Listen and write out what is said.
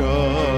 show.